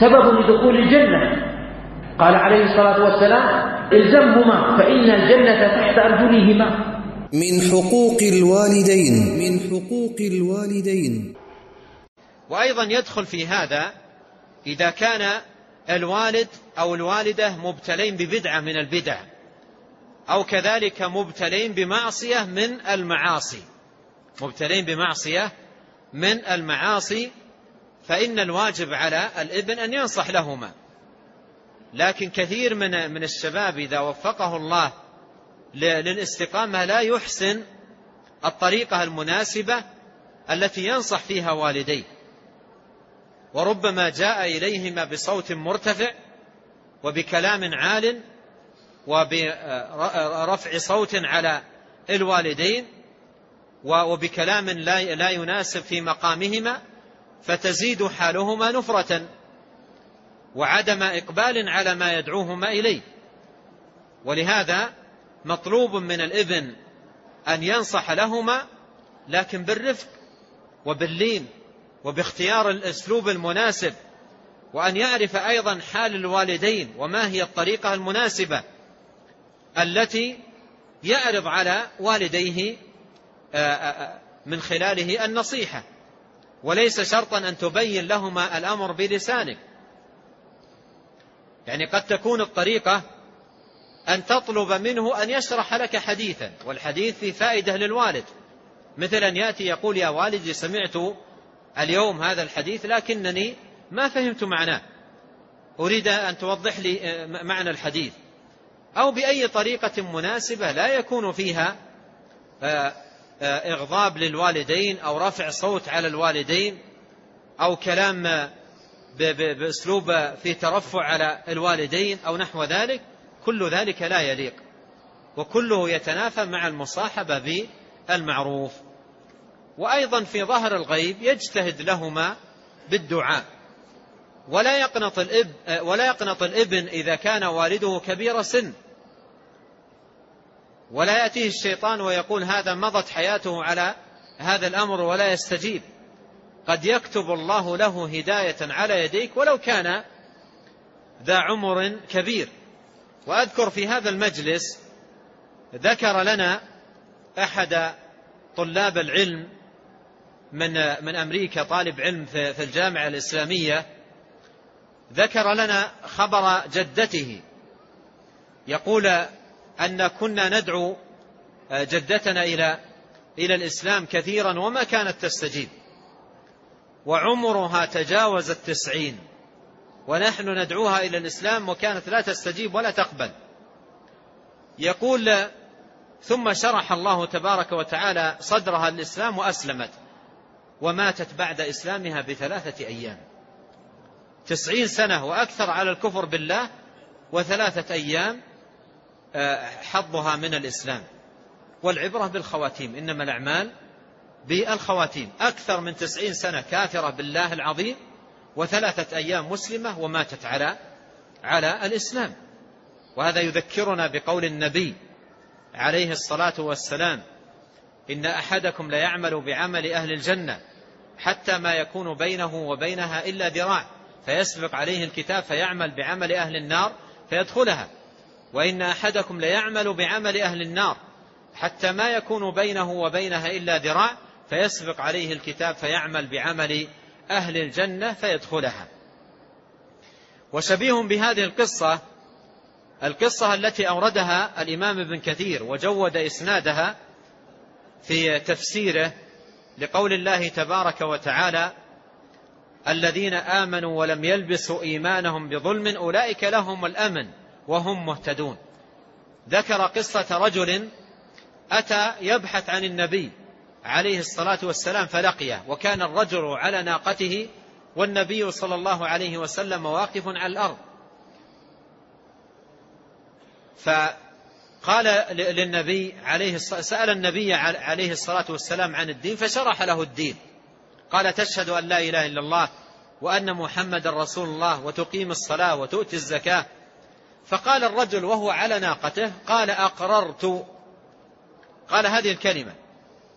سبب لدخول الجنة. قال عليه الصلاة والسلام إلزمهما فإن الجنة تحت أرجلهما من حقوق الوالدين. من حقوق الوالدين. وأيضا يدخل في هذا إذا كان الوالد أو الوالدة مبتلين ببدعة من البدع أو كذلك مبتلين بمعصية من المعاصي. مبتلين بمعصية من المعاصي فإن الواجب على الإبن أن ينصح لهما. لكن كثير من من الشباب إذا وفقه الله للاستقامة لا يحسن الطريقة المناسبة التي ينصح فيها والديه. وربما جاء إليهما بصوت مرتفع وبكلام عال وبرفع صوت على الوالدين وبكلام لا يناسب في مقامهما فتزيد حالهما نفرة وعدم إقبال على ما يدعوهما إليه. ولهذا مطلوب من الابن أن ينصح لهما لكن بالرفق وباللين وباختيار الأسلوب المناسب وأن يعرف أيضا حال الوالدين وما هي الطريقة المناسبة التي يعرض على والديه من خلاله النصيحة. وليس شرطا أن تبين لهما الأمر بلسانك. يعني قد تكون الطريقة أن تطلب منه أن يشرح لك حديثا والحديث في فائدة للوالد. مثل أن يأتي يقول يا والدي سمعت اليوم هذا الحديث لكنني ما فهمت معناه. أريد أن توضح لي معنى الحديث. أو بأي طريقة مناسبة لا يكون فيها إغضاب للوالدين أو رفع صوت على الوالدين أو كلام بأسلوب في ترفع على الوالدين أو نحو ذلك كل ذلك لا يليق. وكله يتنافى مع المصاحبة بالمعروف. وأيضا في ظهر الغيب يجتهد لهما بالدعاء. ولا يقنط الاب ولا يقنط الإبن إذا كان والده كبير سن. ولا يأتيه الشيطان ويقول هذا مضت حياته على هذا الأمر ولا يستجيب. قد يكتب الله له هداية على يديك ولو كان ذا عمر كبير. وأذكر في هذا المجلس ذكر لنا أحد طلاب العلم من من أمريكا طالب علم في الجامعة الإسلامية ذكر لنا خبر جدته. يقول أن كنا ندعو جدتنا إلى إلى الإسلام كثيرا وما كانت تستجيب. وعمرها تجاوز التسعين. ونحن ندعوها إلى الإسلام وكانت لا تستجيب ولا تقبل. يقول ثم شرح الله تبارك وتعالى صدرها الإسلام وأسلمت. وماتت بعد إسلامها بثلاثة أيام. تسعين سنة وأكثر على الكفر بالله وثلاثة أيام. حظها من الإسلام والعبرة بالخواتيم إنما الأعمال بالخواتيم. أكثر من تسعين سنة كافرة بالله العظيم وثلاثة أيام مسلمة وماتت على على الإسلام. وهذا يذكرنا بقول النبي عليه الصلاة والسلام إن أحدكم ليعمل بعمل أهل الجنة حتى ما يكون بينه وبينها إلا ذراع فيسبق عليه الكتاب فيعمل بعمل أهل النار فيدخلها. وإن أحدكم ليعمل بعمل أهل النار حتى ما يكون بينه وبينها إلا ذراع فيسبق عليه الكتاب فيعمل بعمل أهل الجنة فيدخلها. وشبيه بهذه القصة القصة التي أوردها الإمام ابن كثير وجود إسنادها في تفسيره لقول الله تبارك وتعالى الذين آمنوا ولم يلبسوا إيمانهم بظلم أولئك لهم الأمن. وهم مهتدون. ذكر قصة رجل أتى يبحث عن النبي عليه الصلاة والسلام فلقيه وكان الرجل على ناقته والنبي صلى الله عليه وسلم واقف على الأرض. فقال للنبي عليه سأل النبي عليه الصلاة والسلام عن الدين فشرح له الدين. قال تشهد أن لا إله إلا الله وأن محمد رسول الله وتقيم الصلاة وتؤتي الزكاة فقال الرجل وهو على ناقته قال أقررت قال هذه الكلمة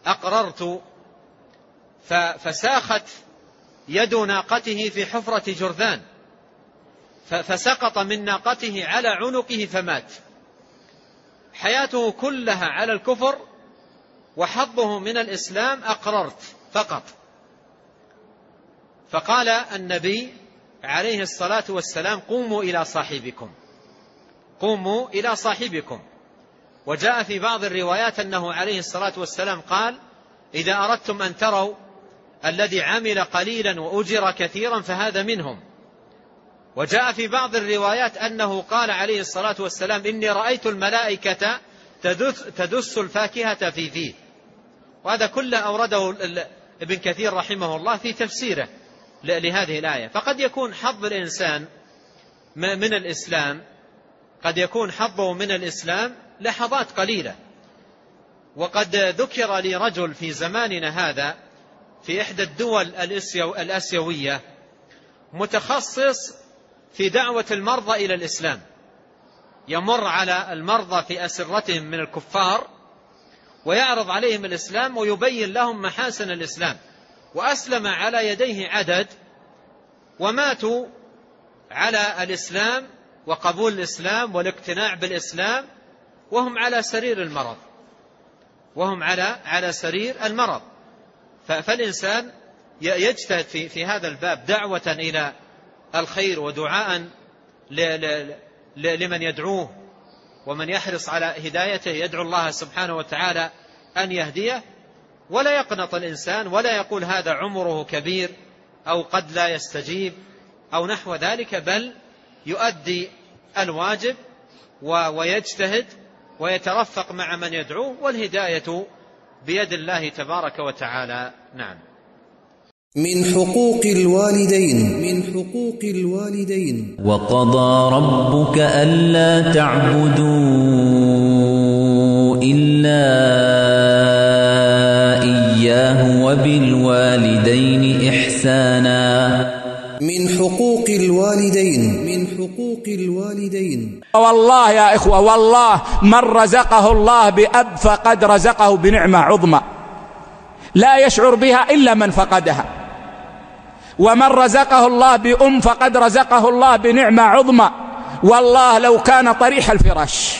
أقررت فساخت يد ناقته في حفرة جرذان فسقط من ناقته على عنقه فمات. حياته كلها على الكفر وحظه من الإسلام أقررت فقط. فقال النبي عليه الصلاة والسلام قوموا إلى صاحبكم. قوموا إلى صاحبكم. وجاء في بعض الروايات أنه عليه الصلاة والسلام قال إذا أردتم أن تروا الذي عمل قليلا وأجر كثيرا فهذا منهم. وجاء في بعض الروايات أنه قال عليه الصلاة والسلام إني رأيت الملائكة تدس, تدس الفاكهة في فيه. وهذا كله أورده ابن كثير رحمه الله في تفسيره لهذه الآية. فقد يكون حظ الإنسان من الإسلام قد يكون حظه من الإسلام لحظات قليلة. وقد ذكر لي رجل في زماننا هذا في إحدى الدول الأسيوية متخصص في دعوة المرضى إلى الإسلام. يمر على المرضى في أسرتهم من الكفار ويعرض عليهم الإسلام ويبين لهم محاسن الإسلام. وأسلم على يديه عدد وماتوا على الإسلام وقبول الإسلام والاقتناع بالإسلام وهم على سرير المرض. وهم على على سرير المرض. فالإنسان يجتهد في في هذا الباب دعوة إلى الخير ودعاء لمن يدعوه. ومن يحرص على هدايته يدعو الله سبحانه وتعالى أن يهديه. ولا يقنط الإنسان ولا يقول هذا عمره كبير أو قد لا يستجيب أو نحو ذلك بل يؤدي الواجب ويجتهد ويترفق مع من يدعوه والهداية بيد الله تبارك وتعالى. نعم. من حقوق الوالدين. من حقوق الوالدين. وقضى ربك ألا تعبدوا إلا إياه وبالوالدين إحسانا. من حقوق الوالدين. من حقوق الوالدين. والله يا إخوة والله من رزقه الله بأب فقد رزقه بنعمة عظمى. لا يشعر بها إلا من فقدها. ومن رزقه الله بأم فقد رزقه الله بنعمة عظمى. والله لو كان طريح الفراش.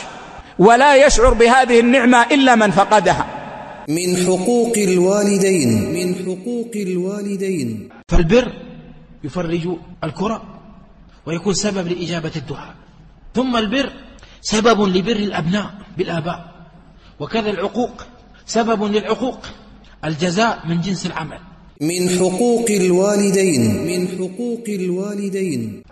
ولا يشعر بهذه النعمة إلا من فقدها. من حقوق الوالدين. من حقوق الوالدين. فالبر يفرج الكرة ويكون سبب لإجابة الدعاء. ثم البر سبب لبر الأبناء بالآباء. وكذا العقوق سبب للعقوق. الجزاء من جنس العمل. من حقوق الوالدين. من حقوق الوالدين.